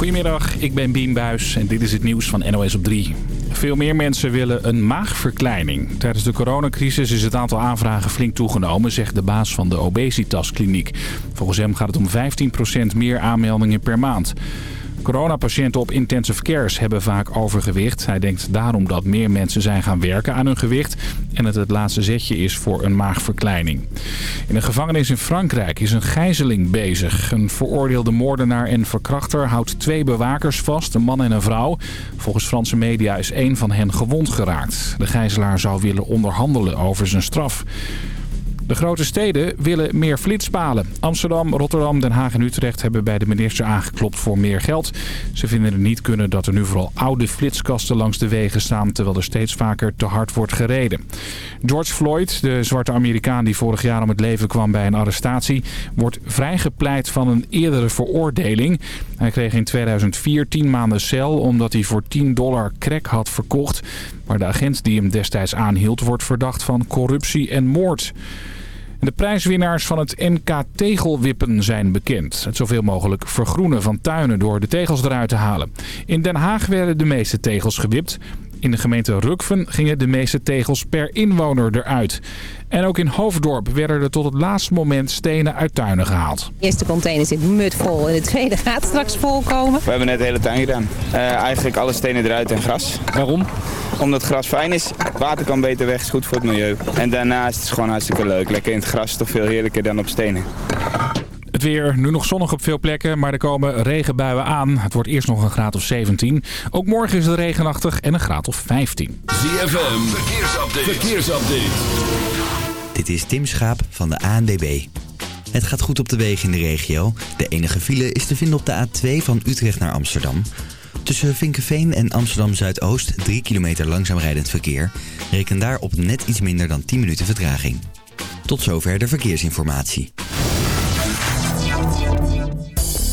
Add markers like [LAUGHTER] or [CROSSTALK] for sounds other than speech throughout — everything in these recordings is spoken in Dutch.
Goedemiddag, ik ben Bien en dit is het nieuws van NOS op 3. Veel meer mensen willen een maagverkleining. Tijdens de coronacrisis is het aantal aanvragen flink toegenomen, zegt de baas van de obesitaskliniek. Volgens hem gaat het om 15% meer aanmeldingen per maand. Coronapatiënten op intensive cares hebben vaak overgewicht. Hij denkt daarom dat meer mensen zijn gaan werken aan hun gewicht... en het het laatste zetje is voor een maagverkleining. In een gevangenis in Frankrijk is een gijzeling bezig. Een veroordeelde moordenaar en verkrachter houdt twee bewakers vast, een man en een vrouw. Volgens Franse media is één van hen gewond geraakt. De gijzelaar zou willen onderhandelen over zijn straf. De grote steden willen meer flitspalen. Amsterdam, Rotterdam, Den Haag en Utrecht hebben bij de minister aangeklopt voor meer geld. Ze vinden het niet kunnen dat er nu vooral oude flitskasten langs de wegen staan... terwijl er steeds vaker te hard wordt gereden. George Floyd, de zwarte Amerikaan die vorig jaar om het leven kwam bij een arrestatie... wordt vrijgepleit van een eerdere veroordeling. Hij kreeg in 2004 10 maanden cel omdat hij voor 10 dollar crack had verkocht. Maar de agent die hem destijds aanhield wordt verdacht van corruptie en moord. De prijswinnaars van het NK Tegelwippen zijn bekend. Het zoveel mogelijk vergroenen van tuinen door de tegels eruit te halen. In Den Haag werden de meeste tegels gewipt. In de gemeente Rukven gingen de meeste tegels per inwoner eruit. En ook in Hoofddorp werden er tot het laatste moment stenen uit tuinen gehaald. De eerste container zit mutvol en de tweede gaat straks vol komen. We hebben net de hele tuin gedaan. Uh, eigenlijk alle stenen eruit en gras. Waarom? Omdat gras fijn is. Water kan beter weg, is goed voor het milieu. En daarnaast is het gewoon hartstikke leuk. Lekker in het gras, toch veel heerlijker dan op stenen. Het weer, nu nog zonnig op veel plekken, maar er komen regenbuien aan. Het wordt eerst nog een graad of 17. Ook morgen is het regenachtig en een graad of 15. ZFM, verkeersupdate. verkeersupdate. Dit is Tim Schaap van de ANDB. Het gaat goed op de wegen in de regio. De enige file is te vinden op de A2 van Utrecht naar Amsterdam. Tussen Vinkenveen en Amsterdam Zuidoost 3 kilometer langzaam rijdend verkeer. Reken daar op net iets minder dan 10 minuten vertraging. Tot zover de verkeersinformatie.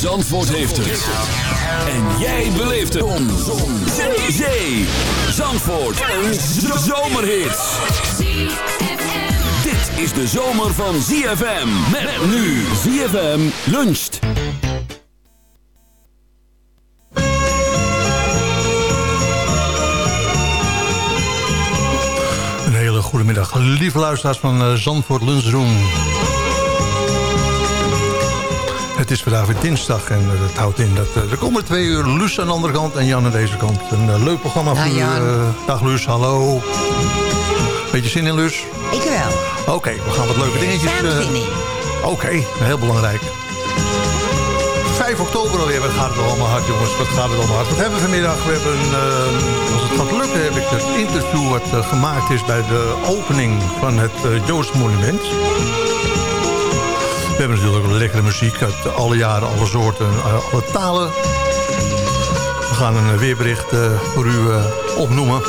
Zandvoort heeft het. En jij beleeft het. Zon. Zee. Zandvoort. Een zomerhit. Dit is de zomer van ZFM. Met nu ZFM luncht. Een hele goede middag. Lieve luisteraars van Zandvoort Lunchroom. Het is vandaag weer dinsdag en dat houdt in dat uh, er komen twee uur Luus aan de andere kant en Jan aan deze kant. Een uh, leuk programma voor u. Uh, dag Luus, hallo. Beetje zin in Luus? Ik wel. Oké, okay, we gaan wat leuke dingetjes... Oké, okay, heel belangrijk. 5 oktober alweer, wat gaat het allemaal hard jongens, wat gaat het allemaal hard. Wat hebben we vanmiddag? We hebben, als het gaat lukken, heb ik het interview wat gemaakt is bij de opening van het Joost Monument. We hebben natuurlijk ook lekkere muziek uit alle jaren, alle soorten, alle talen. We gaan een weerbericht voor u opnoemen.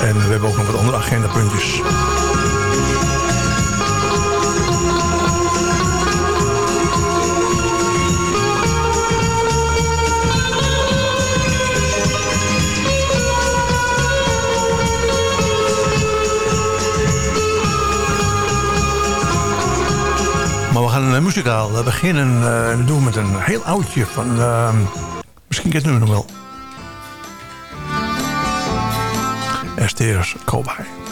En we hebben ook nog wat andere agendapuntjes. Maar we gaan een muzikaal beginnen. Uh, doen met een heel oudje van... Uh, misschien kent u hem nog wel. Esther's Cowboy.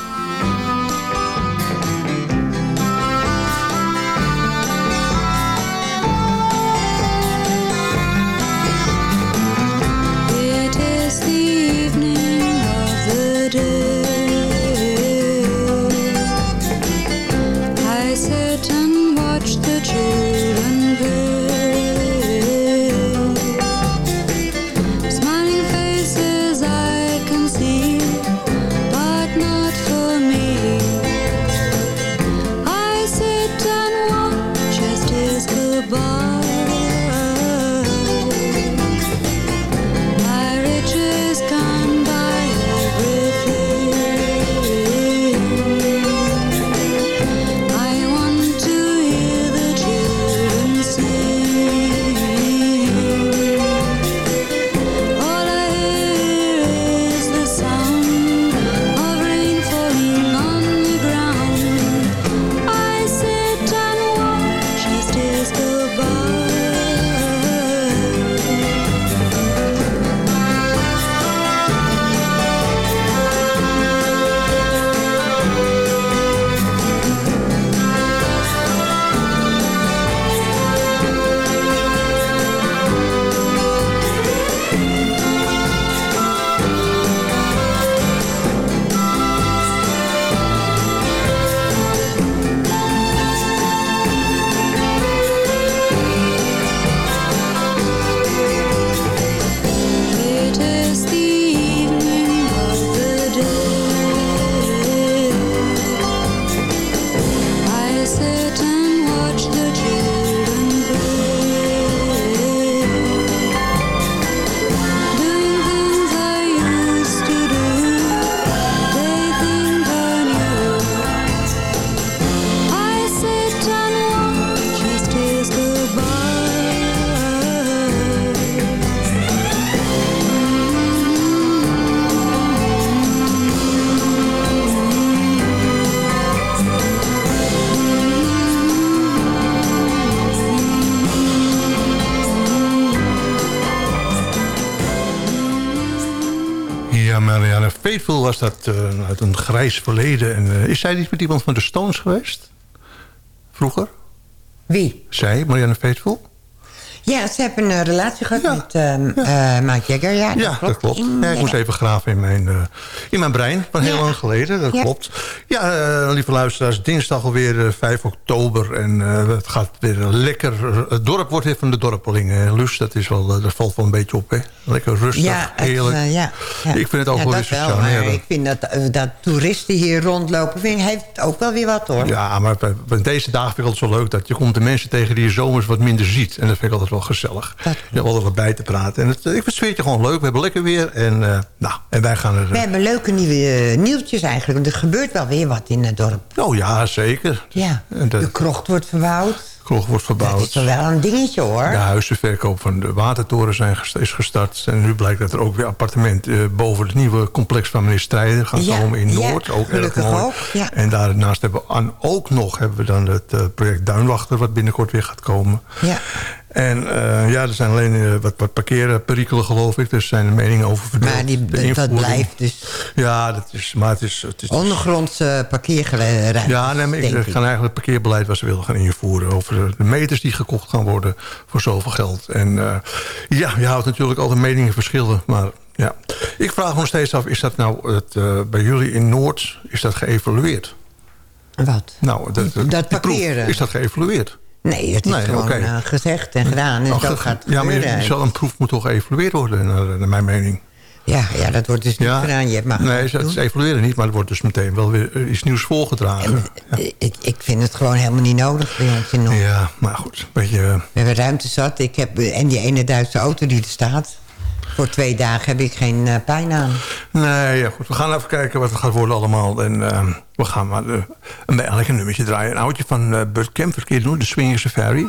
Dat eh, uit een grijs verleden. En, eh, is zij niet met iemand van de Stones geweest? Vroeger? Wie? Zij, Marianne Faithful? Ja, ze hebben een relatie gehad Ja. met ehm eh, Mike Jagger. Ja, Ja, dat klopt. Ja, ik moest even graven in mijn, eh, in mijn brein van heel Ja. lang geleden. Dat Ja. klopt. Ja, eh, lieve luisteraars, dinsdag alweer eh, 5 oktober. En het gaat weer lekker. Het dorp wordt weer van de dorpelingen. Lus, dat, is wel, dat valt wel een beetje op. Hè? Lekker rustig, Ja, het, heerlijk. ja, ja. Ik vind het ook ja, wel zo wel, maar. Ik vind dat, dat toeristen hier rondlopen, vind, ik- heeft ook wel weer wat hoor. Ja, maar deze dagen vind ik het zo leuk... dat je komt de mensen tegen die je zomers wat minder ziet. En dat vind ik altijd wel gezellig. Dat- Je hebt altijd wat bij te praten. En het, ik vind het sfeertje gewoon leuk. We hebben lekker weer. En, eh, nou, en wij gaan er... We hebben leuke nieuwe eh, nieuwtjes eigenlijk. Want er gebeurt wel weer wat in het dorp. Oh ja, zeker. Ja, En de- de krocht wordt verbouwd. kroeg wordt verbouwd. Dat is toch wel een dingetje hoor. De huizenverkoop van de watertoren zijn gest- is gestart. En nu blijkt dat er ook weer appartement eh, boven het nieuwe complex van meneer Strijder gaat Ja, komen in ja, Noord. ook erg mooi. ook, ja. En daarnaast hebben we aan, ook nog hebben we dan het eh, project Duinwachter wat binnenkort weer gaat komen. Ja. En eh, ja, er zijn alleen eh, wat, wat parkeerperikelen geloof ik. Er zijn meningen over verdeeld. Maar die, De dat blijft dus Ja, dat is, maar het is... Het is ondergrondse parkeerruimte. ja, nee, maar ik ik ga eigenlijk het parkeerbeleid wat ze willen gaan invoeren. Over de meters die gekocht gaan worden voor zoveel geld. En eh, ja, je houdt natuurlijk altijd meningen verschillen. Maar ja, ik vraag me nog steeds af, is dat nou het, eh, bij jullie in Noord, is dat geëvalueerd? Wat? Nou, dat, Dat proef, parkeren. is dat geëvalueerd? Nee, het is Nee, gewoon eh, gezegd en gedaan. En Nou, zo ge- gaat ja, maar je- zo'n proef moet toch geëvalueerd worden, naar, naar mijn mening. ja, ja, dat wordt dus niet gedaan. Je mag nee, doen. ze evalueren niet, maar er wordt dus meteen wel weer eh, iets nieuws voorgedragen. Ik, ik vind het gewoon helemaal niet nodig bij ons in Noord. Ja, maar goed, een beetje... eh, We hebben ruimte zat. Ik heb, en die ene Duitse auto die er staat. Voor twee dagen heb ik geen eh, pijn aan. Nee, ja, goed. We gaan even kijken wat het gaat worden allemaal. En eh, we gaan maar eh, een een nummertje draaien. Een oudje van Burt Kemp, verkeerd doen. De Swinging Safari.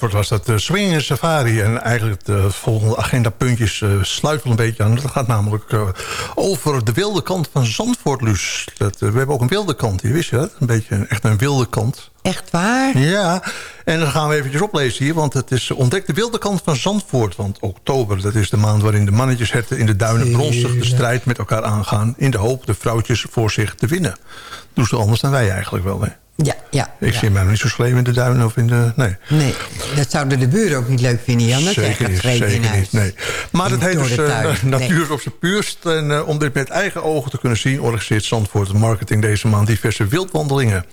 Campford was dat uh, Swinging Safari. En eigenlijk de volgende agendapuntjes uh, sluit wel een beetje aan. Dat gaat namelijk uh, over de wilde kant van Zandvoort, Luus. Dat, we hebben ook een wilde kant hier, wist je dat? Een beetje echt een wilde kant. Echt waar? Ja, en dan gaan we eventjes oplezen hier. Want het is ontdekt de wilde kant van Zandvoort. Want oktober, dat is de maand waarin de mannetjesherten in de duinen bronstig de strijd met elkaar aangaan. In de hoop de vrouwtjes voor zich te winnen. Doen ze anders dan wij eigenlijk wel, hè? Ja, ja. Ik ja. zie mij nog niet zo schreeuwen in de duinen of in de... Nee. Nee, dat zouden de buren ook niet leuk vinden, Jan. Dat Zeker niet, in zeker huis. niet. Nee. Maar het heet dus eh. Natuur Nee. op zijn puurst. En eh, om dit met eigen ogen te kunnen zien... organiseert Zandvoort Marketing deze maand diverse wildwandelingen.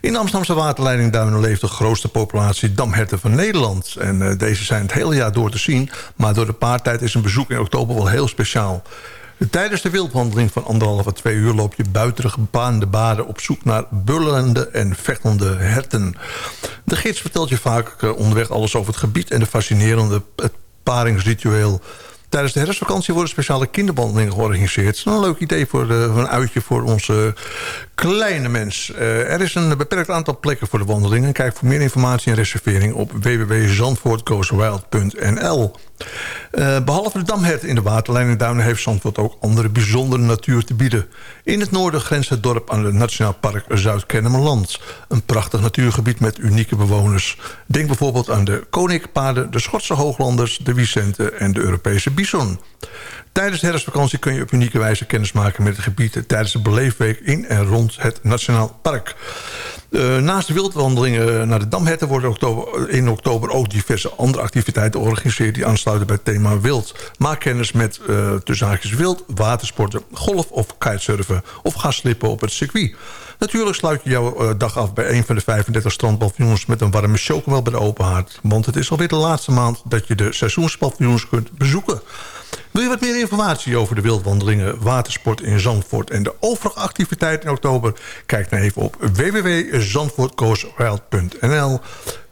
In de Amsterdamse waterleiding Duinen leeft de grootste populatie damherten van Nederland. En eh, deze zijn het hele jaar door te zien. Maar door de paartijd is een bezoek in oktober wel heel speciaal. Tijdens de wildwandeling van anderhalve twee uur loop je buiten de gebaande baden op zoek naar bullende en vechtende herten. De gids vertelt je vaak eh, onderweg alles over het gebied en de fascinerende het paringsritueel. Tijdens de herfstvakantie worden speciale kinderwandelingen georganiseerd. Dat is een leuk idee voor, voor een uitje voor onze kleine mens. Eh, er is een beperkt aantal plekken voor de wandelingen. Kijk voor meer informatie en reservering op www.zandvoortgoeswild.nl. Eh, behalve de damhert in de waterlijn en duinen... heeft Zandvoort ook andere bijzondere natuur te bieden. In het noorden grenst het dorp aan het Nationaal Park Zuid-Kennemerland. Een prachtig natuurgebied met unieke bewoners. Denk bijvoorbeeld aan de koninkpaarden, de Schotse hooglanders... de Vicente en de Europese bison. Tijdens de herfstvakantie kun je op unieke wijze kennismaken met het gebied... tijdens de beleefweek in en rond het Nationaal Park. Uh, naast de wildwandelingen naar de Damherten... worden oktober, in oktober ook diverse andere activiteiten georganiseerd... die aansluiten bij het thema wild. Maak kennis met uh, wild, watersporten, golf of kitesurfen... of ga slippen op het circuit. Natuurlijk sluit je jouw uh, dag af bij een van de 35 strandpaviljoens... met een warme chocomel bij de open haard. Want het is alweer de laatste maand dat je de seizoenspaviljoens kunt bezoeken. Wil je wat meer informatie over de wildwandelingen, watersport in Zandvoort... en de overige activiteiten in oktober? Kijk dan even op www.zandvoortcoastwild.nl.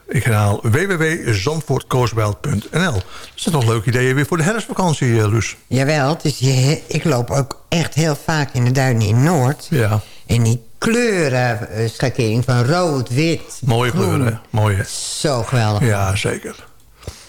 Ik herhaal www.zandvoortcoastwild.nl. Dat zijn toch leuke ideeën weer voor de herfstvakantie, uh, Luus? Jawel, het is, je, ik loop ook echt heel vaak in de duinen in Noord. Ja. En die kleurenschakering van rood, wit, Mooie groen. kleuren, mooie. Zo geweldig. Ja, zeker.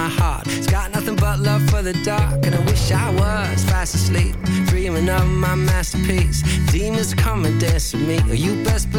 My heart. It's got nothing but love for the dark, and I wish I was fast asleep, dreaming of my masterpiece. Demons come and dance with me, you best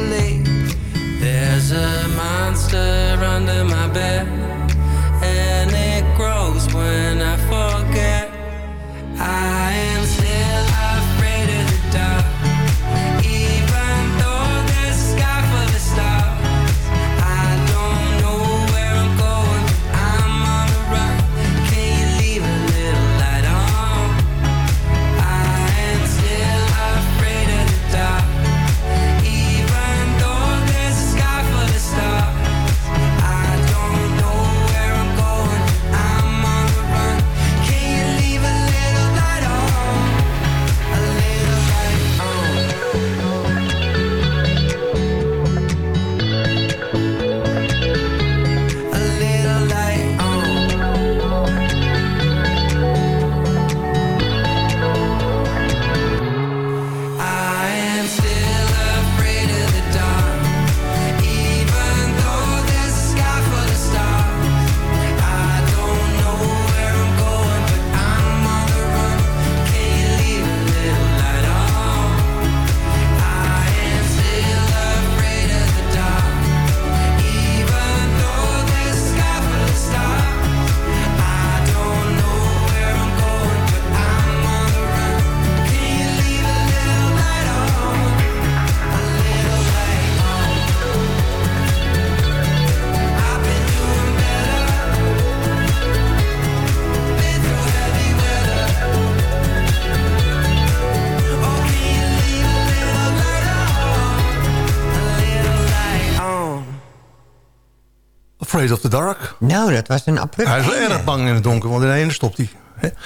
Afraid of the Dark. Nou, dat was een abrupt Hij is wel erg bang in het donker, want in de ene stopt hij.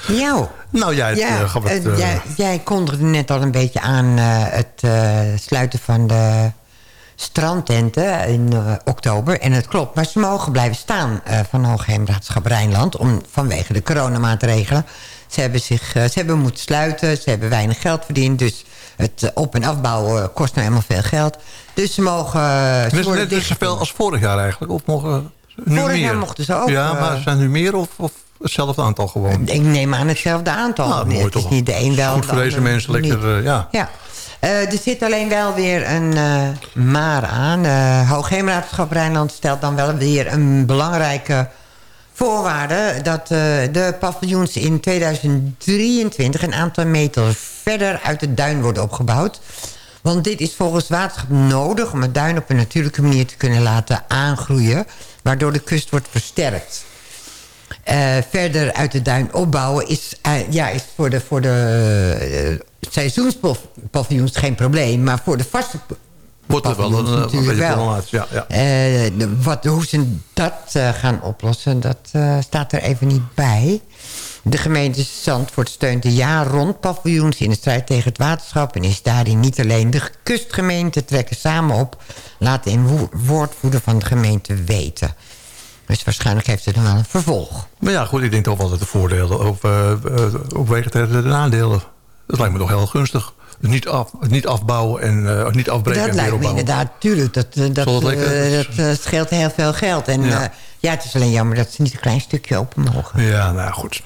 Jou. Nou, jij Ja, het... eh, eh, jij, jij kondigde net al een beetje aan eh, het eh, sluiten van de strandtenten in eh, oktober. En het klopt, maar ze mogen blijven staan van Hoogheemraadschap Rijnland... Om, vanwege de coronamaatregelen. Ze hebben, zich, ze hebben moeten sluiten, ze hebben weinig geld verdiend... dus het op- en afbouwen kost nou helemaal veel geld. Dus ze mogen... ze Net, worden net dicht- zoveel als vorig jaar eigenlijk. Of mogen nu Vorig meer? jaar mochten ze ook, Ja, maar eh, zijn nu meer of, of hetzelfde aantal gewoon? Ik neem aan hetzelfde aantal. Nou, het is niet de een wel, Goed voor deze mensen lekker, eh, ja. Ja. Eh, er zit alleen wel weer een eh, maar aan. Uh, Hoogheemraadschap Rijnland stelt dan wel weer een belangrijke voorwaarde... dat de paviljoens in 2023 een aantal meter verder uit de duin worden opgebouwd. Want dit is volgens waterschap nodig om het duin op een natuurlijke manier te kunnen laten aangroeien... waardoor de kust wordt versterkt. Eh, verder uit de duin opbouwen is, eh, ja, is voor de, voor de uh, seizoenspaviljoens geen probleem. Maar voor de vaste Wordt er wel een, beetje problematisch, ja. ja. De, wat, hoe ze dat gaan oplossen, dat staat er even niet bij. De gemeente Zandvoort steunt de jaar rond paviljoens in de strijd tegen het waterschap... en is daarin niet alleen de kustgemeenten trekken samen op... laat een woordvoerder van de gemeente weten... Dus waarschijnlijk heeft het dan wel een vervolg. Maar ja, goed, ik denk toch wel dat de voordelen op, uh, uh, opwegen tegen de nadelen. Dat lijkt me toch heel gunstig. Dus niet, af, niet afbouwen en uh, niet afbreken dat en lijkt weer me opbouwen. inderdaad, tuurlijk. Dat, dat, dat, dat scheelt heel veel geld. En ja. ja. het is alleen jammer dat ze niet een klein stukje open mogen. Ja, nou goed.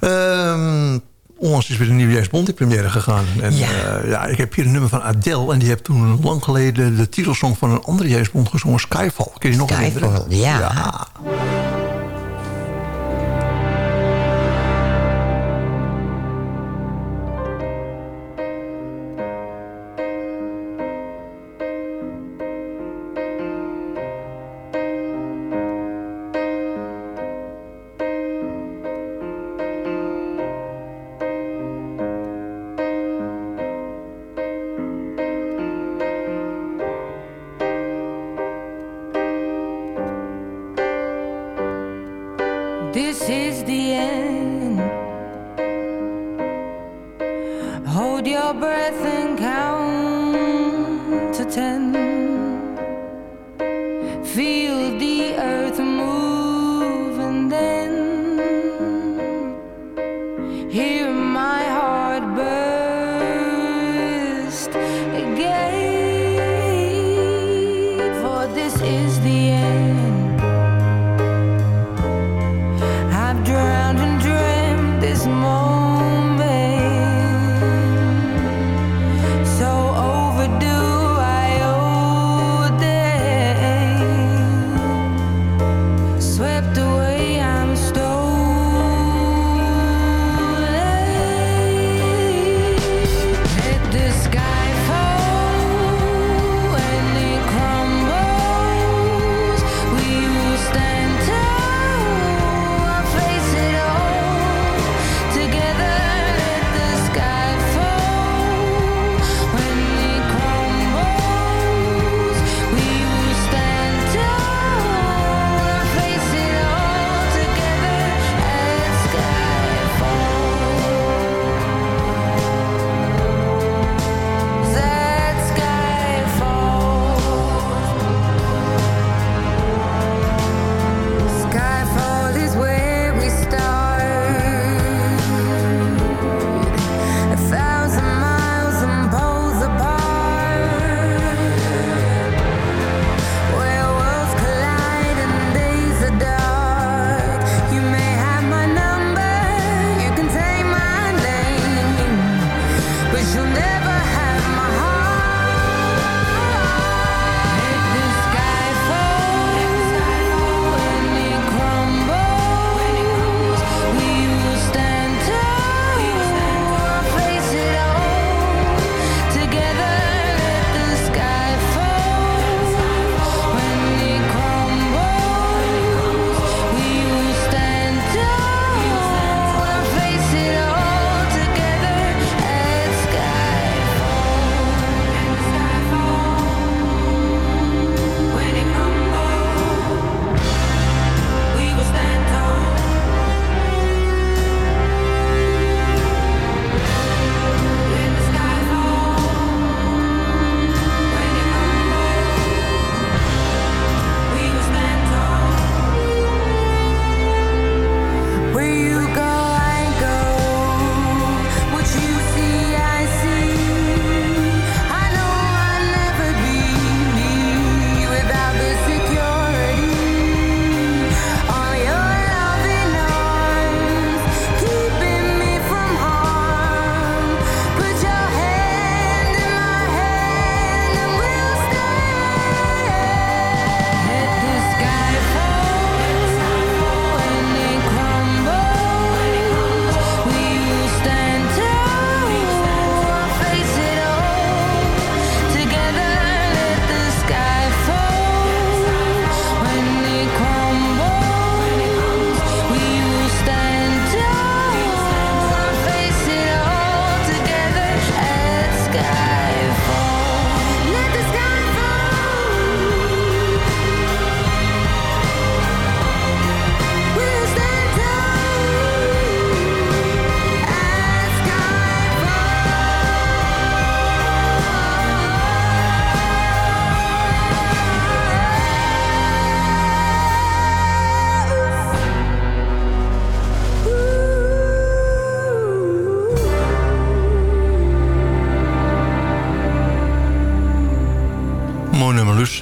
Um, onlangs is weer een nieuwe James Bond in première gegaan. En, ja. Uh, ja, ik heb hier een nummer van Adele. En die heeft toen lang geleden de titelsong van een andere James Bond gezongen. Skyfall. Kun je nog Skyfall, ja. ja.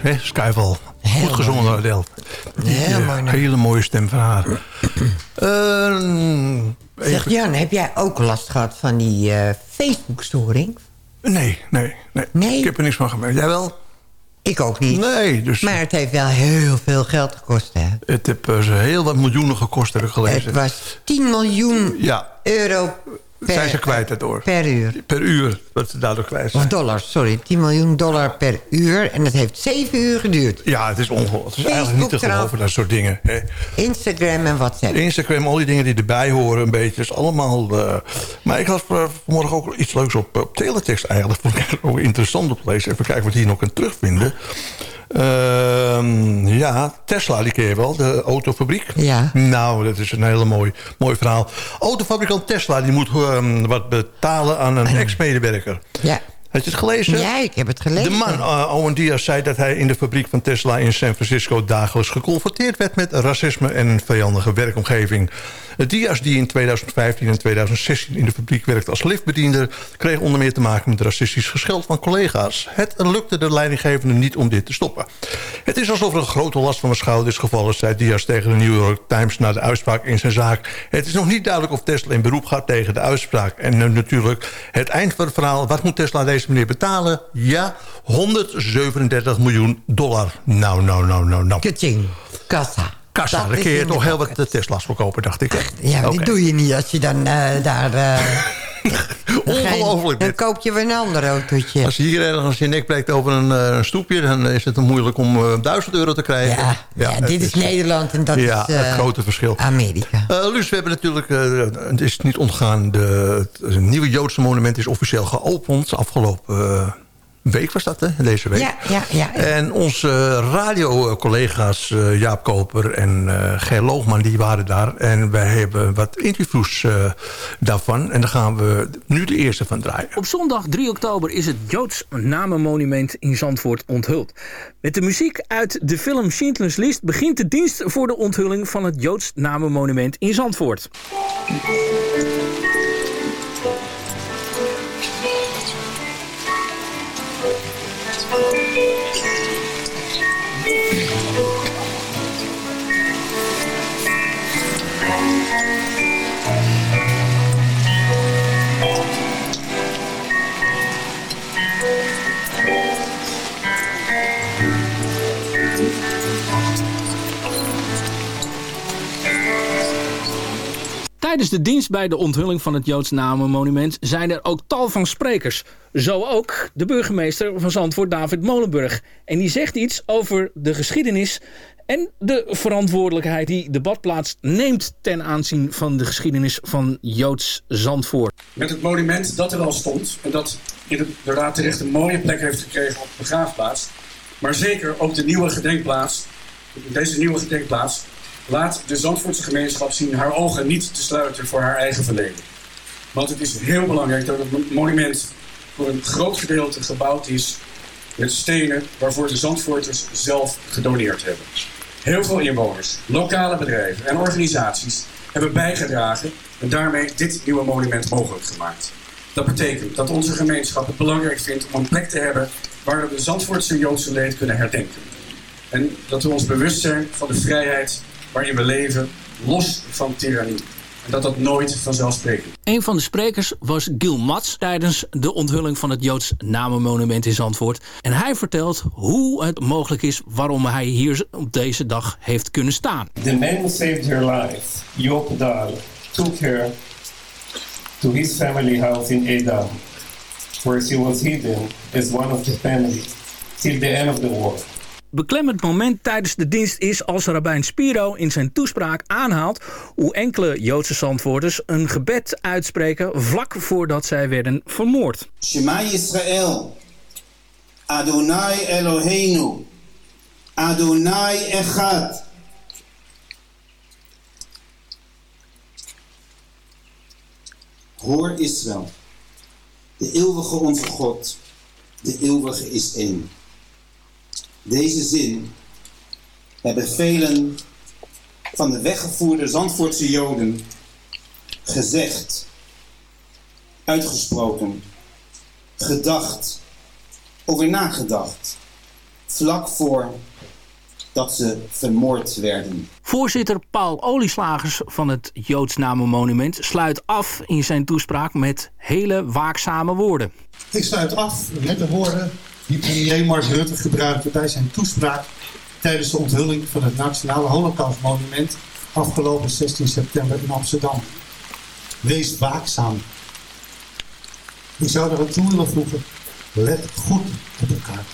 Hè, Skyfall. Goed gezongen door Adele. Heel mooi. Hele mooie stem van haar. [CLEARS THROAT] Ehm, Zeg Jan, heb jij ook last gehad van die eh, Facebook-storing? nee, nee, nee, Nee? Ik heb er niks van gemerkt. Jij wel? Ik ook niet. Nee, dus Maar het heeft wel heel veel geld gekost, hè? het heeft eh, heel wat miljoenen gekost, heb ik gelezen. Het was 10 miljoen Ja, euro per, zijn ze kwijt daardoor. per uur. Per uur, wat ze daardoor kwijt Of zijn. dollars, sorry. 10 miljoen dollar per uur. En dat heeft 7 uur geduurd. Ja, het is ongelooflijk. Het is eigenlijk niet te geloven, dat soort dingen. Hè. Instagram en WhatsApp. Instagram, al die dingen die erbij horen een beetje. is allemaal... eh, maar ik had eh, vanmorgen ook iets leuks op, op teletext eigenlijk. [LAUGHS] Vond ik ook interessant op te lezen. Even kijken wat je hier nog kan terugvinden. Ehm, ja, Tesla, die je wel, de autofabriek. Ja. Nou, dat is een hele mooi, mooi verhaal. Autofabrikant Tesla, die moet ehm, wat betalen aan een ex-medewerker. Ja. Had je het gelezen? ja, ik heb het gelezen. De man, uh, Owen Diaz, zei dat hij in de fabriek van Tesla in San Francisco dagelijks geconfronteerd werd met racisme en een vijandige werkomgeving. Diaz, die in 2015 en 2016 in de fabriek werkte als liftbediender, kreeg onder meer te maken met racistisch gescheld van collega's. Het lukte de leidinggevende niet om dit te stoppen. Het is alsof er een grote last van mijn schouder is gevallen, zei Diaz tegen de New York Times na de uitspraak in zijn zaak. Het is nog niet duidelijk of Tesla in beroep gaat tegen de uitspraak. En natuurlijk het eind van het verhaal, wat moet Tesla deze meneer betalen? Ja, 137 miljoen dollar. Nou, nou, nou, nou, nou. Kutching. Kassa. Kassa, dan kun je toch heel wat eh, Tesla's verkopen, dacht ik. Ja, maar Oké. dit doe je niet als je dan eh, daar... [LAUGHS] je- Ongelooflijk Dan koop je weer een ander autootje. Als je hier ergens je nek breekt over een, een stoepje... dan is het moeilijk om eh, 1000 euro te krijgen. Ja, ja, het dit is Nederland en dat ja, is... het grote verschil. Amerika. Luus, we hebben natuurlijk, het is niet ontgaan... De, het nieuwe Joodse monument is officieel geopend. Afgelopen week was dat, hè? Deze week. Ja, ja, ja. En onze radiocollega's eh, Jaap Koper en eh Ger Loogman... die waren daar. En wij hebben wat interviews eh, daarvan. En daar gaan we nu de eerste van draaien. Op zondag 3 oktober is het Joods namenmonument in Zandvoort onthuld. Met de muziek uit de film Schindler's List begint de dienst voor de onthulling van het Joods namenmonument in Zandvoort. you Tijdens de dienst bij de onthulling van het Joods namenmonument zijn er ook tal van sprekers. Zo ook de burgemeester van Zandvoort, David Molenburg. En die zegt iets over de geschiedenis en de verantwoordelijkheid die de badplaats neemt ten aanzien van de geschiedenis van Joods Zandvoort. Met het monument dat er al stond en dat inderdaad terecht een mooie plek heeft gekregen op de begraafplaats. Maar zeker ook de nieuwe gedenkplaats, deze nieuwe gedenkplaats, laat de Zandvoortse gemeenschap zien haar ogen niet te sluiten voor haar eigen verleden. Want het is heel belangrijk dat het monument voor een groot gedeelte gebouwd is met stenen waarvoor de Zandvoorters zelf gedoneerd hebben. Heel veel inwoners, lokale bedrijven en organisaties hebben bijgedragen en daarmee dit nieuwe monument mogelijk gemaakt. Dat betekent dat onze gemeenschap het belangrijk vindt om een plek te hebben waar we de Zandvoortse Joodse leed kunnen herdenken. En dat we ons bewust zijn van de vrijheid waarin we leven, los van tirannie. En dat dat nooit vanzelfsprekend is. Een van de sprekers was Gil Mats tijdens de onthulling van het Joods namenmonument in Zandvoort. En hij vertelt hoe het mogelijk is waarom hij hier op deze dag heeft kunnen staan. The man who saved her life, Joop Dahl, took her to his family house in Edam, where she was hidden as one of the family till the end of the war. Beklemmend moment tijdens de dienst is als Rabijn Spiro in zijn toespraak aanhaalt hoe enkele Joodse zandwoorders een gebed uitspreken vlak voordat zij werden vermoord. Shema Yisrael, Adonai Eloheinu, Adonai Echad. Hoor Israël, de eeuwige onze God, de eeuwige is één. Deze zin hebben velen van de weggevoerde Zandvoortse Joden gezegd, uitgesproken, gedacht, over nagedacht. vlak voor dat ze vermoord werden. Voorzitter Paul Olieslagers van het Joods Namenmonument sluit af in zijn toespraak met hele waakzame woorden. Ik sluit af met de woorden die premier Mark Rutte gebruikte bij zijn toespraak tijdens de onthulling van het Nationale Holocaustmonument afgelopen 16 september in Amsterdam. Wees waakzaam. Ik zou er aan toe willen voegen, let goed op elkaar.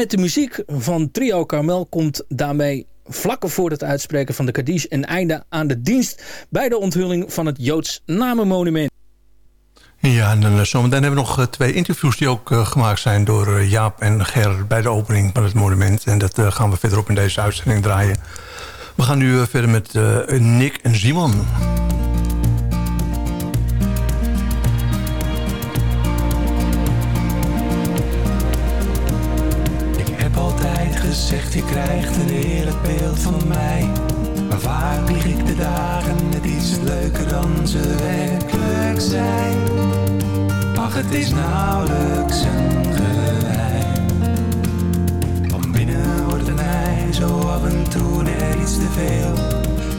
Met de muziek van Trio Carmel komt daarmee vlak voor het uitspreken van de Kaddish een einde aan de dienst bij de onthulling van het Joods Namenmonument. Ja, en dan, eh, zometeen hebben we nog eh, twee interviews die ook eh, gemaakt zijn door Jaap en Ger bij de opening van het monument. En dat gaan we verderop in deze uitzending draaien. We gaan nu verder met Nick en Simon. Gezegd, je krijgt een eerlijk beeld van mij. Maar vaak lieg ik de dagen net iets leuker dan ze werkelijk zijn. Ach, het is nauwelijks een geheim. Van binnen wordt het mij zo af en toe net iets te veel.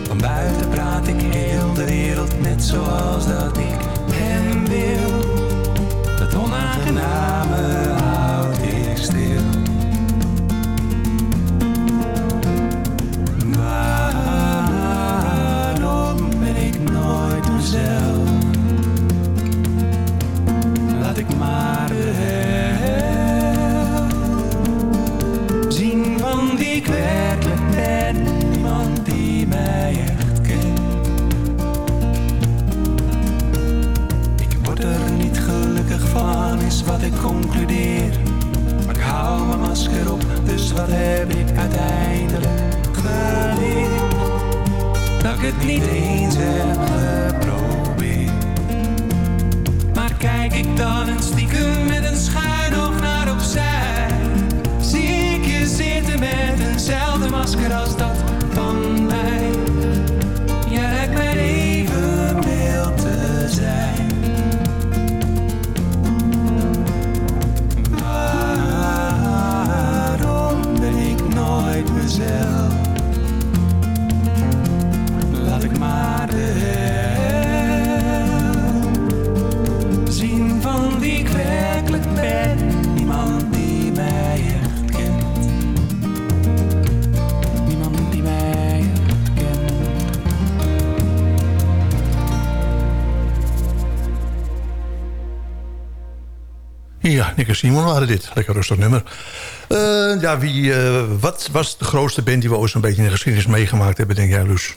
Van buiten praat ik heel de wereld net zoals dat ik hem wil. Het onaangename mezelf? Laat ik maar de hel zien van wie ik werkelijk ben. Niemand die mij echt kent. Ik word er niet gelukkig van, is wat ik concludeer. Maar ik hou mijn masker op, dus wat heb ik uiteindelijk het niet eens heb geprobeerd. Maar kijk ik dan een stiekem met een schuin oog naar opzij, zie ik je zitten met eenzelfde masker als dat Ja, Nick en Simon waren dit. Lekker rustig nummer. Eh, ja, wie, eh, wat was de grootste band die we ooit zo'n beetje in de geschiedenis meegemaakt hebben, denk jij, Luus?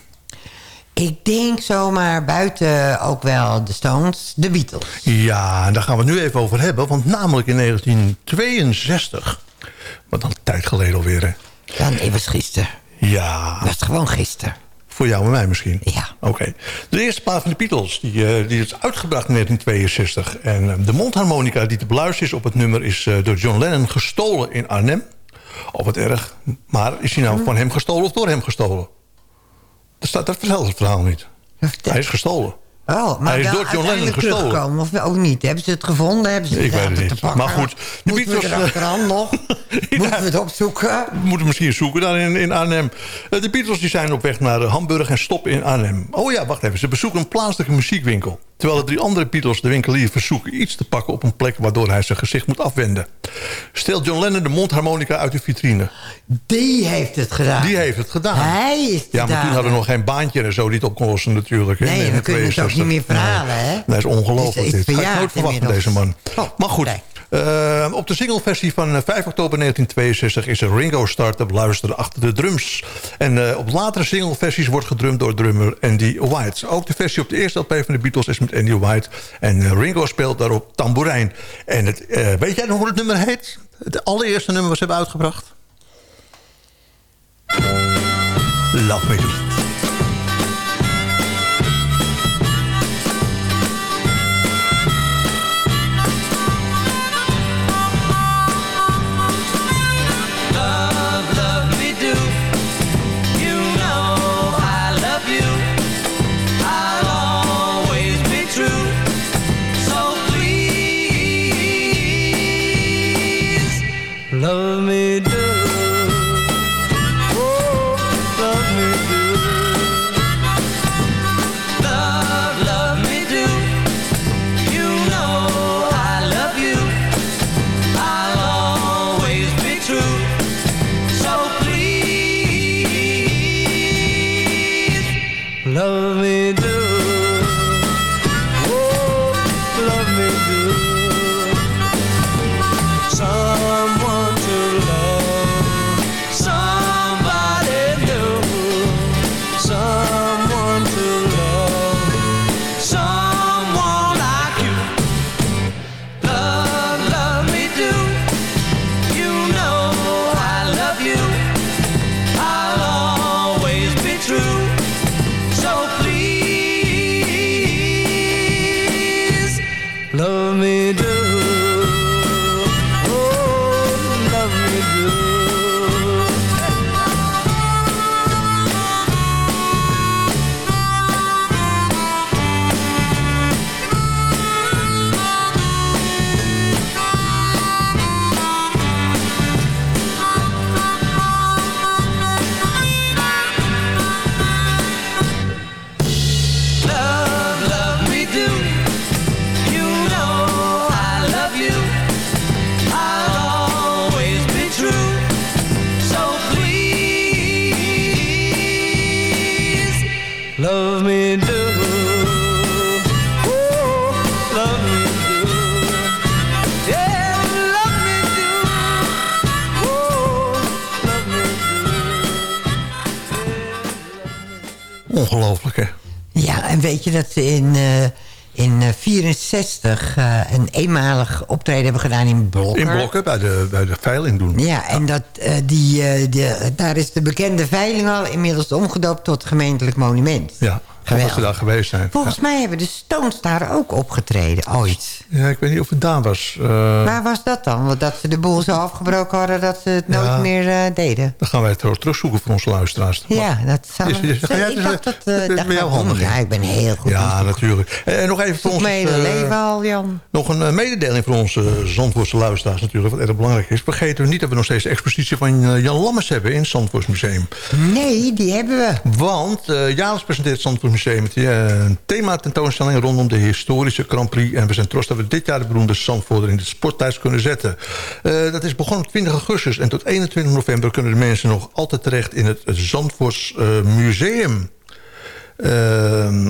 Ik denk zomaar buiten ook wel de Stones, de Beatles. Ja, en daar gaan we het nu even over hebben. Want namelijk in 1962, wat dan een tijd geleden alweer, hè? Ja, nee, was gisteren. Ja. Dat was gewoon gisteren. Voor jou en mij misschien? Ja. Oké. De eerste plaat van de Beatles, die, eh, die is uitgebracht in 1962. En eh, de mondharmonica die te beluisteren is op het nummer... is eh, door John Lennon gestolen in Arnhem. Of wat erg. Maar is hij nou van hem gestolen of door hem gestolen? Dat, staat, dat vertelt het verhaal niet. Hij is gestolen. Oh, maar Hij is door John Lennon gestolen. Of ook niet? Hebben ze het gevonden? Hebben ze Ik weet het niet. te pakken? Maar goed, de Moeten we Beatles, er eh, achteraan nog? [LAUGHS] Moeten we het opzoeken? We moeten misschien zoeken daar in, in Arnhem. Eh, De Beatles die zijn op weg naar Hamburg en stoppen in Arnhem. Oh ja, wacht even. Ze bezoeken een plaatselijke muziekwinkel. Terwijl de drie andere Beatles de winkelier verzoeken iets te pakken... op een plek waardoor hij zijn gezicht moet afwenden. Steelt John Lennon de mondharmonica uit de vitrine. Die heeft het gedaan. Die heeft het gedaan. Hij is Ja, maar toen hadden we nog geen baantje en zo die het op kon lossen natuurlijk. Nee, we kunnen het ook 62. niet meer verhalen, hè? Dat is ongelooflijk Het is dit. Ik verjaard nooit verwachten, inmiddels. deze man. Oh, maar goed, eh, op de singleversie van eh, 5 oktober 1962 is er Ringo Starr te beluisteren achter de drums. En eh, op latere singleversies wordt gedrumd door drummer Andy White. Ook de versie op de eerste LP van de Beatles is met Andy White. En eh, Ringo speelt daarop tamboerijn. En het, eh, weet jij nog hoe het nummer heet? Het allereerste nummer wat ze hebben uitgebracht? Love Me je dat ze in, eh, in eh, 64 eh, een eenmalig optreden hebben gedaan in Blokker? In blokken bij de, bij de veiling doen. Ja, en dat, eh, die, eh, de, daar is de bekende veiling al inmiddels omgedoopt tot gemeentelijk monument. Ja, als ze daar geweest zijn. Volgens mij hebben de Stones daar ook opgetreden, ooit. Ja, ik weet niet of het daar was. Eh, Waar was dat dan? Want dat ze de boel zo afgebroken hadden dat ze het Ja. nooit meer eh, deden. dan gaan wij het terugzoeken voor onze luisteraars. Ja, dat zou... Is- is- ga jij ik dacht dat... eh, is handig? Ja, ik ben heel goed. Ja, natuurlijk. En, nog even voor ons. al, Jan. Nog een mededeling voor onze Zandvoortse luisteraars natuurlijk, wat erg belangrijk is. Vergeten we niet dat we nog steeds de expositie van Jan Lammers hebben in het Zandvoortsmuseum. Nee, die hebben we. Want jaarlijks presenteert het Het, eh, een thema tentoonstelling rondom de historische Grand Prix. En we zijn trots dat we dit jaar de beroemde Zandvoorter in de sporttijds kunnen zetten. Eh, dat is begonnen op 20 augustus en tot 21 november kunnen de mensen nog altijd terecht in het Zandvoorts eh, Museum.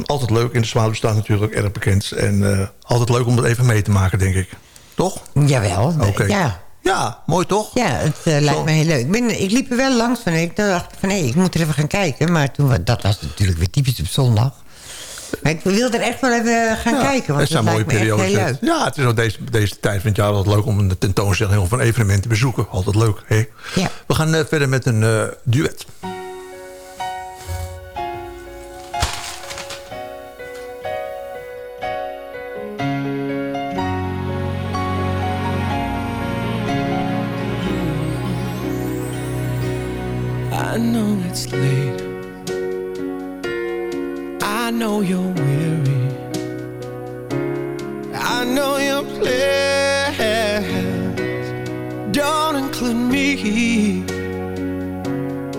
Altijd leuk. In de Zwaluwstraat natuurlijk erg bekend. En altijd leuk om dat even mee te maken, denk ik. Toch? Jawel, ja. Ja, mooi toch? Ja, het eh, lijkt me heel leuk. Ik, ben, ik liep er wel langs van. Ik dacht van, hé, ik moet er even gaan kijken. Maar toen, dat was natuurlijk weer typisch op zondag. Maar ik wil er echt wel even gaan kijken. Want het zijn mooie periodes. Ja, het is ook deze, deze tijd van het jaar altijd leuk om een tentoonstelling of een evenement te bezoeken. Altijd leuk, hè? Ja. We gaan eh, verder met een eh, duet. It's late. I know you're weary. I know your plans don't include me.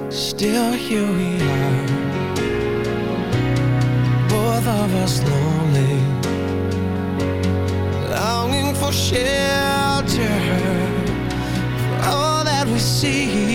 Still, here we are, both of us lonely, longing for shelter, for all that we see.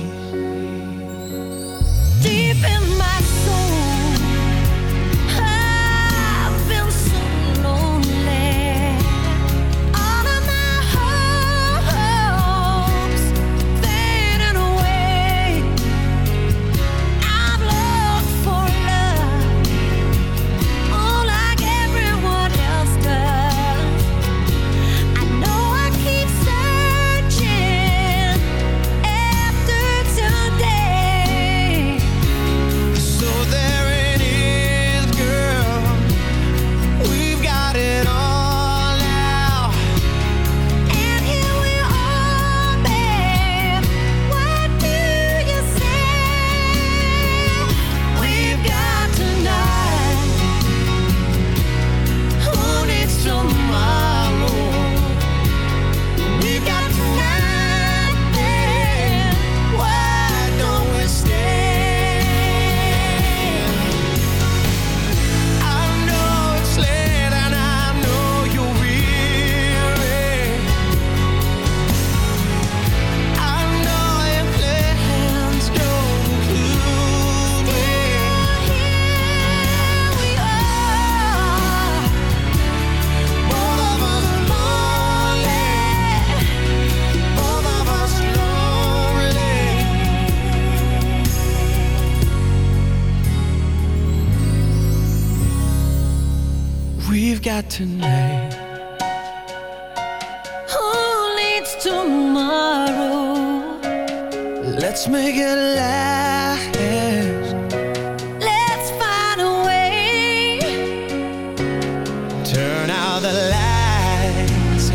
Turn out the lights.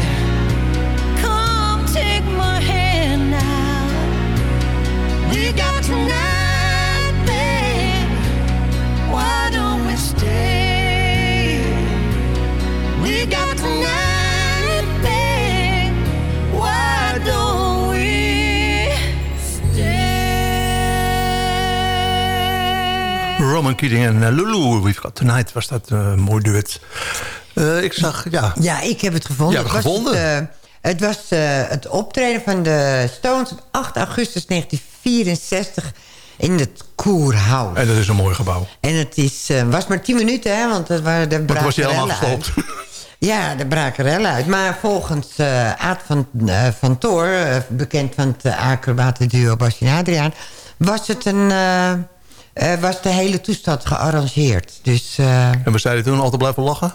Come take my hand now. We got tonight, babe. Why don't we stay? We got tonight? Roman Keating en eh, Lulu, We've Got Tonight, was dat eh, een mooi duet. Eh, ik zag, ja... Ja, ik heb het gevonden. Ja, het was gevonden. Het, eh, het was eh, het optreden van de Stones op 8 augustus 1964 in het Koerhuis. En dat is een mooi gebouw. En het is, eh, was maar 10 minuten, hè, want het waren de toen was helemaal [LAUGHS] braken uit. Ja, de braken uit. Maar volgens eh Aad van, eh, van Toor, eh, bekend van het uh, acrobatenduo Bastien Adriaan... was het een... eh, eh, was de hele toestand gearrangeerd. Dus eh, En we zeiden toen altijd blijven lachen?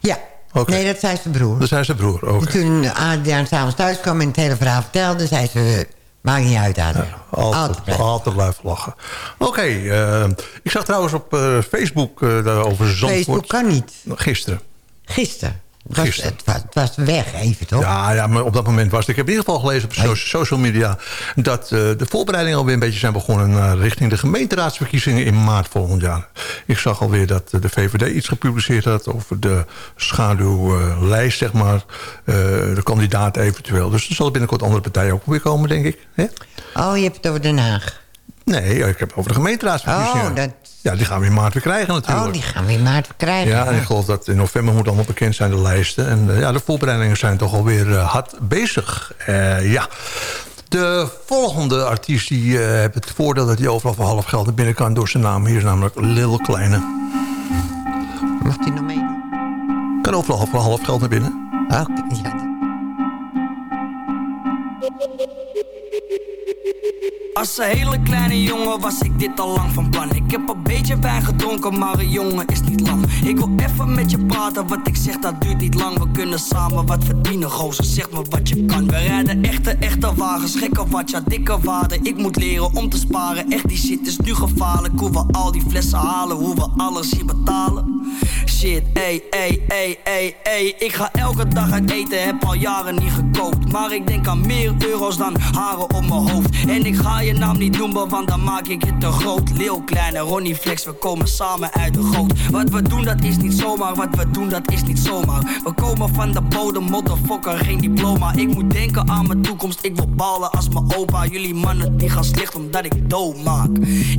Ja, nee, dat zei zijn broer. Dat zei zijn broer, oké. Toen Adriaan s'avonds thuis kwam en het hele verhaal vertelde... zei ze, maakt niet uit, Adriaan. Altijd, altijd, blijven lachen. Oké, eh, ik zag trouwens op eh, Facebook daar over Zandvoort. Facebook kan niet. Gisteren. Gisteren. Het was, Gisteren. Het, was, het was weg even, toch? Ja, ja, maar op dat moment was het. Ik heb in ieder geval gelezen op so- social media... dat eh, de voorbereidingen alweer een beetje zijn begonnen... naar richting de gemeenteraadsverkiezingen in maart volgend jaar. Ik zag alweer dat eh, de VVD iets gepubliceerd had... over de schaduwlijst, zeg maar. de kandidaat eventueel. Dus er zullen binnenkort andere partijen ook weer komen, denk ik. Hè? Oh, je hebt het over Den Haag. Nee, ik heb het over de gemeenteraadsverkiezingen. Oh, dat- Ja, die gaan we in maart weer krijgen natuurlijk. Oh, die gaan we in maart krijgen. Ja, en ik geloof dat in november moet allemaal bekend zijn, de lijsten. En eh, ja, de voorbereidingen zijn toch alweer eh, hard bezig. Eh, ja. De volgende artiest die heeft het voordeel dat hij overal voor half geld naar binnen kan door zijn naam. Hier is namelijk Lil Kleine. Mag hij nog mee? Kan overal voor half geld naar binnen. Oké, ja. Als een hele kleine jongen was ik dit al lang van plan. Ik heb een beetje wijn gedronken, maar een jongen is niet lang. Ik wil even met je praten, wat ik zeg dat duurt niet lang. We kunnen samen wat verdienen, gozer, zeg me wat je kan. We rijden echte, echte wagens, gekke wat, ja, dikke waarde. Ik moet leren om te sparen, echt die shit is nu gevaarlijk. Hoe we al die flessen halen, hoe we alles hier betalen. Shit, ey, ey, ey, ey, ey. Ik ga elke dag uit eten, heb al jaren niet gekookt. Maar ik denk aan meer euro's dan haren op mijn hoofd. En ik ga je naam niet noemen, want dan maak ik het te groot. Lil Kleine, Ronnie Flex, we komen samen uit de goot. Wat we doen, dat is niet zomaar, wat we doen, dat is niet zomaar. We komen van de bodem, motherfucker, geen diploma. Ik moet denken aan mijn toekomst, ik wil ballen als mijn opa. Jullie mannen, die gaan slecht omdat ik dood maak.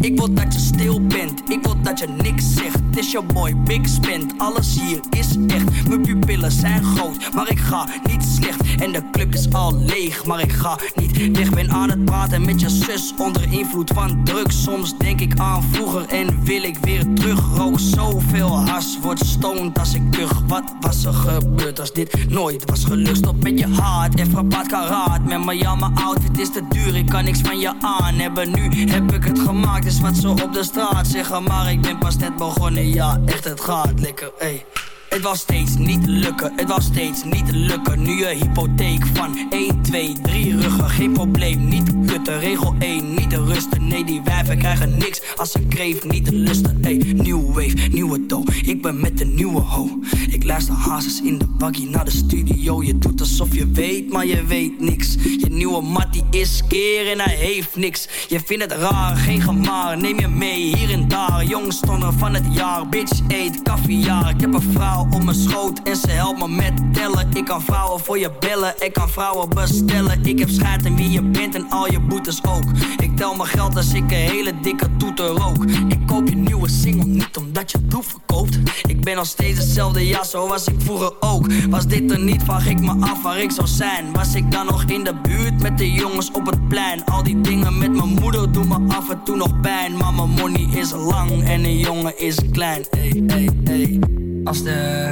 Ik wil dat je stil bent, ik wil dat je niks zegt. Het is your boy, Big Spend, alles hier is echt. Mijn pupillen zijn groot, maar ik ga niet slecht. En de club is al leeg, maar ik ga niet weg. Ben aan het praten met je zus onder invloed van drugs. Soms denk ik aan vroeger en wil ik weer terug. Rook zoveel has, word stoned als ik kuch. Wat was er gebeurd als dit nooit was gelukt? Stop met je hart, even paard karaat. Met mijn jammer outfit is te duur, ik kan niks van je aan hebben. Nu heb ik het gemaakt, is wat ze op de straat zeggen. Maar ik ben pas net begonnen, ja, echt, het gaat lekker, ey. Het was steeds niet lukken, het was steeds niet lukken. Nu je hypotheek van 1, 2, 3 ruggen. Geen probleem, niet kutten. Regel 1, niet te rusten. Nee, die wijven krijgen niks als ze kreef niet te lusten. Ey, nieuwe wave, nieuwe dough. Ik ben met de nieuwe ho. Ik luister hazes in de buggy naar de studio. Je doet alsof je weet, maar je weet niks. Je nieuwe mattie is keer en hij heeft niks. Je vindt het raar, geen gemaar. Neem je mee hier en daar. Jongstonder van het jaar. Bitch, eet caviar. Ik heb een vrouw op mijn schoot en ze helpt me met tellen. Ik kan vrouwen voor je bellen, ik kan vrouwen bestellen. Ik heb scheid in wie je bent en al je boetes ook. Ik tel mijn geld als ik een hele dikke toeter rook. Ik koop je nieuwe single niet omdat je troep verkoopt. Ik ben nog steeds hetzelfde, ja, zo was ik vroeger ook. Was dit er niet, vraag ik me af waar ik zou zijn. Was ik dan nog in de buurt met de jongens op het plein? Al die dingen met mijn moeder doen me af en toe nog pijn. Maar mijn money is lang en een jongen is klein. Ey, ey, ey. Als de,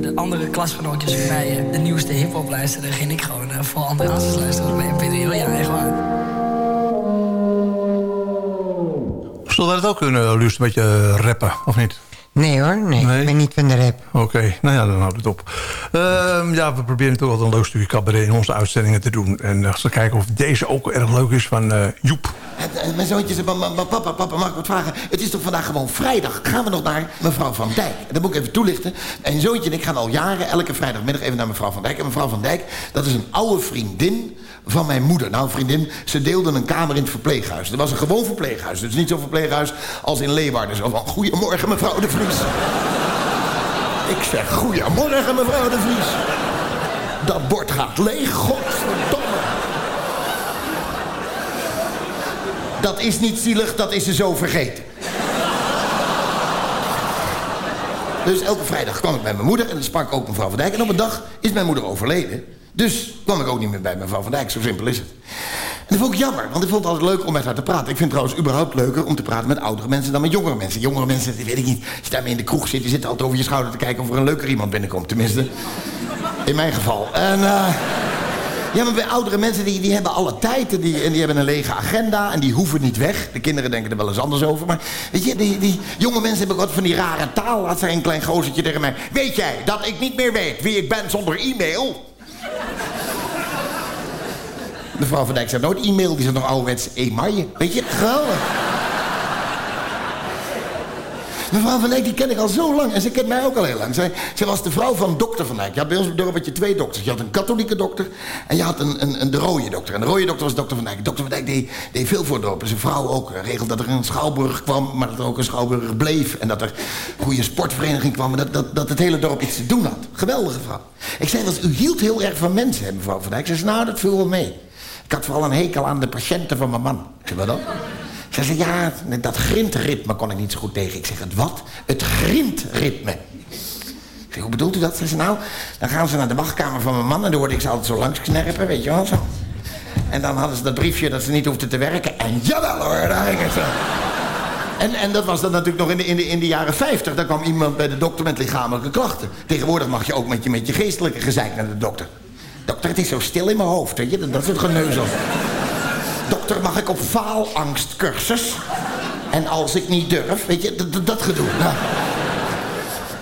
de andere klasgenootjes van mij de nieuwste hip-hop luisterden, ging ik gewoon uh, voor andere hazes luisteren bij MP3. Ja, echt waar. Zullen wij dat ook kunnen, Luus, een beetje rappen, of niet? Nee hoor, nee, ik ben niet van de rap. Oké, nou ja, dan houdt het op. Ehm, ja, we proberen toch altijd een leuk stukje cabaret in onze uitzendingen te doen. En uh, eens kijken of deze ook erg leuk is van eh, Joep. En, en mijn zoontje zei, "Ma- ma- papa, papa, mag ik wat vragen? Het is toch vandaag gewoon vrijdag? Gaan we nog naar mevrouw Van Dijk? En dat moet ik even toelichten. Mijn zoontje en ik gaan al jaren elke vrijdagmiddag even naar mevrouw Van Dijk. En mevrouw Van Dijk, dat is een oude vriendin van mijn moeder. Nou, vriendin, ze deelden een kamer in het verpleeghuis. Er was een gewoon verpleeghuis. Dus niet zo'n verpleeghuis als in Leeuwarden. Zo van, goedemorgen mevrouw de Vries. ik zeg, goedemorgen mevrouw de Vries. Dat bord gaat leeg, godverdomme. Dat is niet zielig, dat is ze zo vergeten. Dus elke vrijdag kwam ik bij mijn moeder en dan sprak ook mevrouw Van Dijk. En op een dag is mijn moeder overleden. Dus kwam ik ook niet meer bij mevrouw Van Dijk, zo simpel is het. En dat vond ik jammer, want ik vond het altijd leuk om met haar te praten. Ik vind het trouwens überhaupt leuker om te praten met oudere mensen dan met jongere mensen. Jongere mensen, dat weet ik niet. Als je daarmee in de kroeg zit, je zit altijd over je schouder te kijken of er een leuker iemand binnenkomt. Tenminste, in mijn geval. En eh, ja, maar bij oudere mensen, die, die hebben alle tijd en die, en die hebben een lege agenda en die hoeven niet weg. De kinderen denken er wel eens anders over. Maar weet je, die, die jonge mensen hebben wat van die rare taal. Laat zei een klein gozertje tegen mij. Weet jij dat ik niet meer weet wie ik ben zonder e-mail? Mevrouw Van Dijk zei nooit e-mail, die zei nog ouderwets e-maille. Weet je, geweldig. Mevrouw Van Dijk, die ken ik al zo lang. En ze kent mij ook al heel lang. Zij, was de vrouw van dokter Van Dijk. Had bij ons dorp had je twee dokters. Je had een katholieke dokter en je had een, een, een de rode dokter. En de rode dokter was dokter Van Dijk. Dokter Van Dijk deed, deed veel voor het dorp. En zijn vrouw ook. regelde dat er een schouwburg kwam, maar dat er ook een schouwburg bleef. En dat er een goede sportvereniging kwam. En dat, dat, dat het hele dorp iets te doen had. Geweldige vrouw. Ik zei eens, u hield heel erg van mensen, hè, mevrouw Van Dijk. Ze zei, nou, dat viel wel mee. Ik had vooral een hekel aan de patiënten van mijn man. Zei, wat dan? Ze zei, ja, dat grindritme kon ik niet zo goed tegen. Ik zeg, het wat? Het grindritme. Ik zeg, hoe bedoelt u dat? Ze zei, nou, dan gaan ze naar de wachtkamer van mijn man... en dan hoorde ik ze altijd zo langs knerpen, weet je wel, zo. En dan hadden ze dat briefje dat ze niet hoefden te werken. En jawel hoor, daar ging het zo. En, en dat was dan natuurlijk nog in de, in, de, in de jaren 50. Dan kwam iemand bij de dokter met lichamelijke klachten. Tegenwoordig mag je ook met je, met je geestelijke gezeik naar de dokter. Dokter, het is zo stil in mijn hoofd, weet je. Dat, dat soort geneuzel. Dokter, mag ik op faalangstcursus? En als ik niet durf, weet je, dat- gedoe. Nou.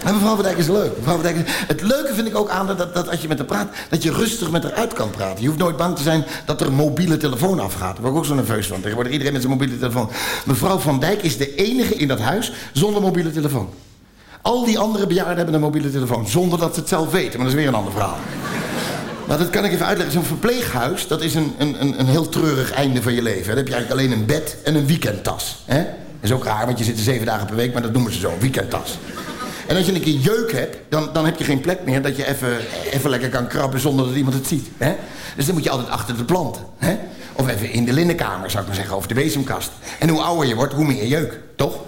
En mevrouw Van Dijk is leuk. Mevrouw Van Dijk is- Het leuke vind ik ook aan dat, dat, als je met haar praat... dat je rustig met haar uit kan praten. Je hoeft nooit bang te zijn dat er mobiele telefoon afgaat. Daar word ik ook zo nerveus van. Tegenwoordig iedereen met zijn mobiele telefoon. Mevrouw Van Dijk is de enige in dat huis zonder mobiele telefoon. Al die andere bejaarden hebben een mobiele telefoon... zonder dat ze het zelf weten. Maar dat is weer een ander verhaal. Maar dat kan ik even uitleggen. Zo'n verpleeghuis, dat is een, een, een, heel treurig einde van je leven. Dan heb je eigenlijk alleen een bed en een weekendtas. Hè? Dat is ook raar, want je zit er zeven dagen per week, maar dat noemen ze zo, weekendtas. En als je een keer jeuk hebt, dan, dan heb je geen plek meer dat je even, even lekker kan krabben zonder dat iemand het ziet. Hè? Dus dan moet je altijd achter de planten. Hè? Of even in de linnenkamer, zou ik maar zeggen, of de bezemkast. En hoe ouder je wordt, hoe meer jeuk, toch?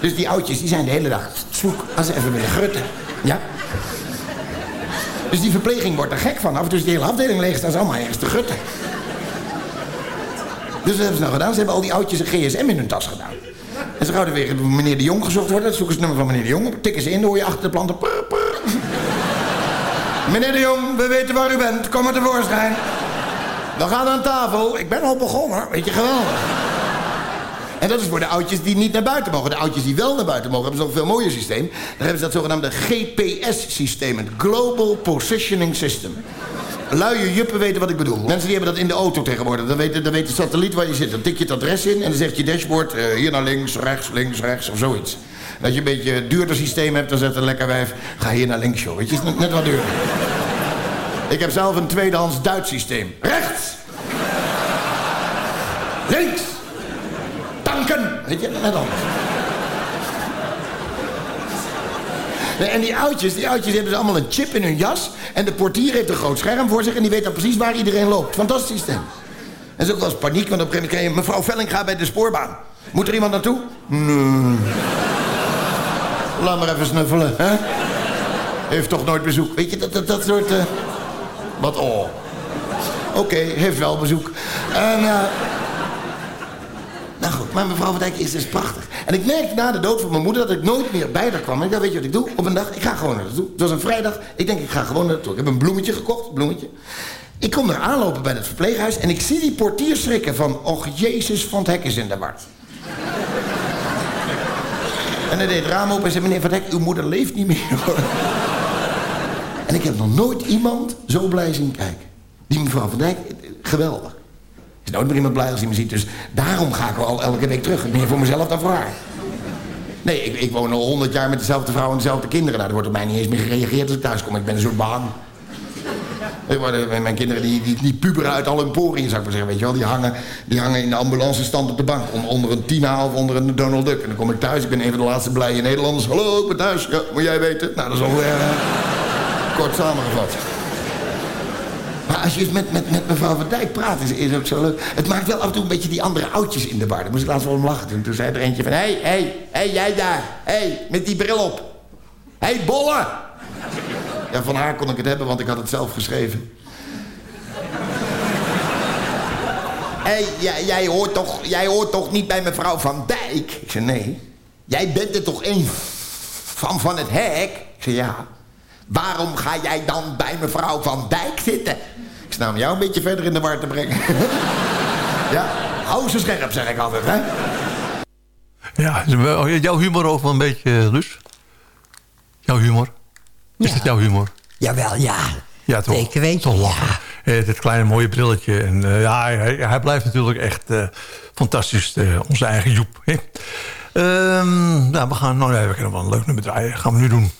Dus die oudjes, die zijn de hele dag zoek als ze even willen grutten. Ja? Dus die verpleging wordt er gek van. Af en toe is de hele afdeling leeg, staan ze allemaal ergens te gutten. Dus wat hebben ze nou gedaan? Ze hebben al die oudjes een gsm in hun tas gedaan. En ze zouden weer door meneer de Jong gezocht worden. Dan zoeken het nummer van meneer de Jong. Tikken ze in, dan hoor je achter de planten. Meneer de Jong, we weten waar u bent. Kom maar tevoorschijn. We gaan aan tafel. Ik ben al begonnen. Weet je, geweldig. En dat is voor de oudjes die niet naar buiten mogen. De oudjes die wel naar buiten mogen, hebben ze een veel mooier systeem. Daar hebben ze dat zogenaamde GPS-systeem. Het Global Positioning System. Luie juppen weten wat ik bedoel. Mensen die hebben dat in de auto tegenwoordig. Dan weet, dan weet de satelliet waar je zit. Dan tik je het adres in en dan zegt je dashboard... eh, hier naar links, rechts, links, rechts of zoiets. Als je een beetje duurder systeem hebt, dan zegt een lekker wijf... ga hier naar links, joh. Weet je, is net wat duurder. ik heb zelf een tweedehands Duits systeem. Rechts! Links! Weet je, net en die oudjes, die oudjes hebben ze allemaal een chip in hun jas. En de portier heeft een groot scherm voor zich en die weet dan precies waar iedereen loopt. Fantastisch systeem. En zo ook wel paniek, want op een gegeven moment krijg je... Mevrouw Velling gaat bij de spoorbaan. Moet er iemand naartoe? Nee. Laat maar even snuffelen, hè? Heeft toch nooit bezoek. Weet je, dat, dat, dat soort... eh, Wat oh. Oké, heeft wel bezoek. En, eh, maar mevrouw van Dijk is dus prachtig. En ik merkte na de dood van mijn moeder dat ik nooit meer bij haar kwam. En ik dacht, weet je wat ik doe? Op een dag, ik ga gewoon naar naartoe. Het was een vrijdag. Ik denk, ik ga gewoon naar naartoe. Ik heb een bloemetje gekocht, bloemetje. Ik kom er aanlopen bij het verpleeghuis en ik zie die portier schrikken van... Och, Jezus van het hek is in de war. [LAUGHS] En hij deed het raam open en zei... meneer Van Dijk, uw moeder leeft niet meer. [LAUGHS] en ik heb nog nooit iemand zo blij zien kijken. Die mevrouw Van Dijk, geweldig. Is nooit meer iemand blij als hij me ziet. Dus daarom ga ik wel elke week terug. Meer voor mezelf dan voor haar. Nee, ik, ik woon al honderd jaar met dezelfde vrouw en dezelfde kinderen. Nou, er wordt op mij niet eens meer gereageerd als ik thuis kom. Ik ben een soort. Ik word- Mijn kinderen die, die, die puberen uit al hun poriën, zou ik maar zeggen. Weet je wel? Die, hangen, die hangen in de ambulance stand op de bank. on- onder een Tina of onder een Donald Duck. En dan kom ik thuis. Ik ben een van de laatste blije Nederlanders. Hallo, ik ben thuis. Ja, moet jij weten? Nou, dat is al eh, kort samengevat. Maar als je eens met, met, met mevrouw Van Dijk praat, is, is ook zo leuk. Het maakt wel af en toe een beetje die andere oudjes in de bar. Daar moest ik laatst wel om lachen. Toen, toen zei er eentje van... Hé, hey, hé, hey, hey, jij daar. Hé, hey, met die bril op. Hé, hey, bolle. Ja, van haar kon ik het hebben, want ik had het zelf geschreven. Hé, hey, jij, jij, hoort toch, jij hoort toch niet bij mevrouw Van Dijk? Ik zei, nee. Jij bent er toch één van van het hek? Ik zei, ja. Waarom ga jij dan bij mevrouw Van Dijk zitten? Sta om jou een beetje verder in de war te brengen. [LAUGHS] ja, hou ze scherp, zeg ik altijd, hè? Ja, wel- jouw humor ook wel een beetje, eh, Luus? Jouw humor? Is dat jouw humor? Jawel, ja. Ja, toch? Zeker weten, Toch lachen. Eh, dit kleine mooie brilletje. En eh, ja, hij, hij blijft natuurlijk echt eh, fantastisch. eh, onze eigen Joep. Hè? Ehm, nou, we gaan... Nou, nee, we kunnen wel een leuk nummer draaien. Gaan we nu doen.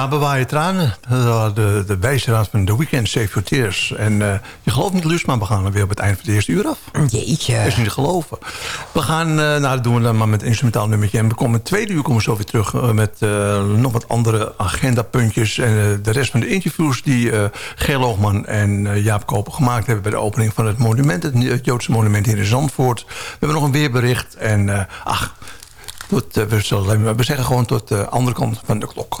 Ja, bewaar je tranen. Uh, De, de wijsraad van The Weekend Save Your Tears. En eh, je gelooft niet, Luus, maar we gaan er weer op het eind van het eerste uur af. Jeetje. Dat is niet te geloven. We gaan, eh, nou dat doen we dan maar met een instrumentaal nummertje. En we komen het tweede uur komen we zo weer terug eh, met nog wat andere agendapuntjes. En de rest van de interviews die uh, Geel Loogman en Jaap Koper gemaakt hebben... bij de opening van het monument, het, Joodse monument hier in Zandvoort. We hebben nog een weerbericht. En ach, tot, we, zullen, we zeggen gewoon tot de andere kant van de klok.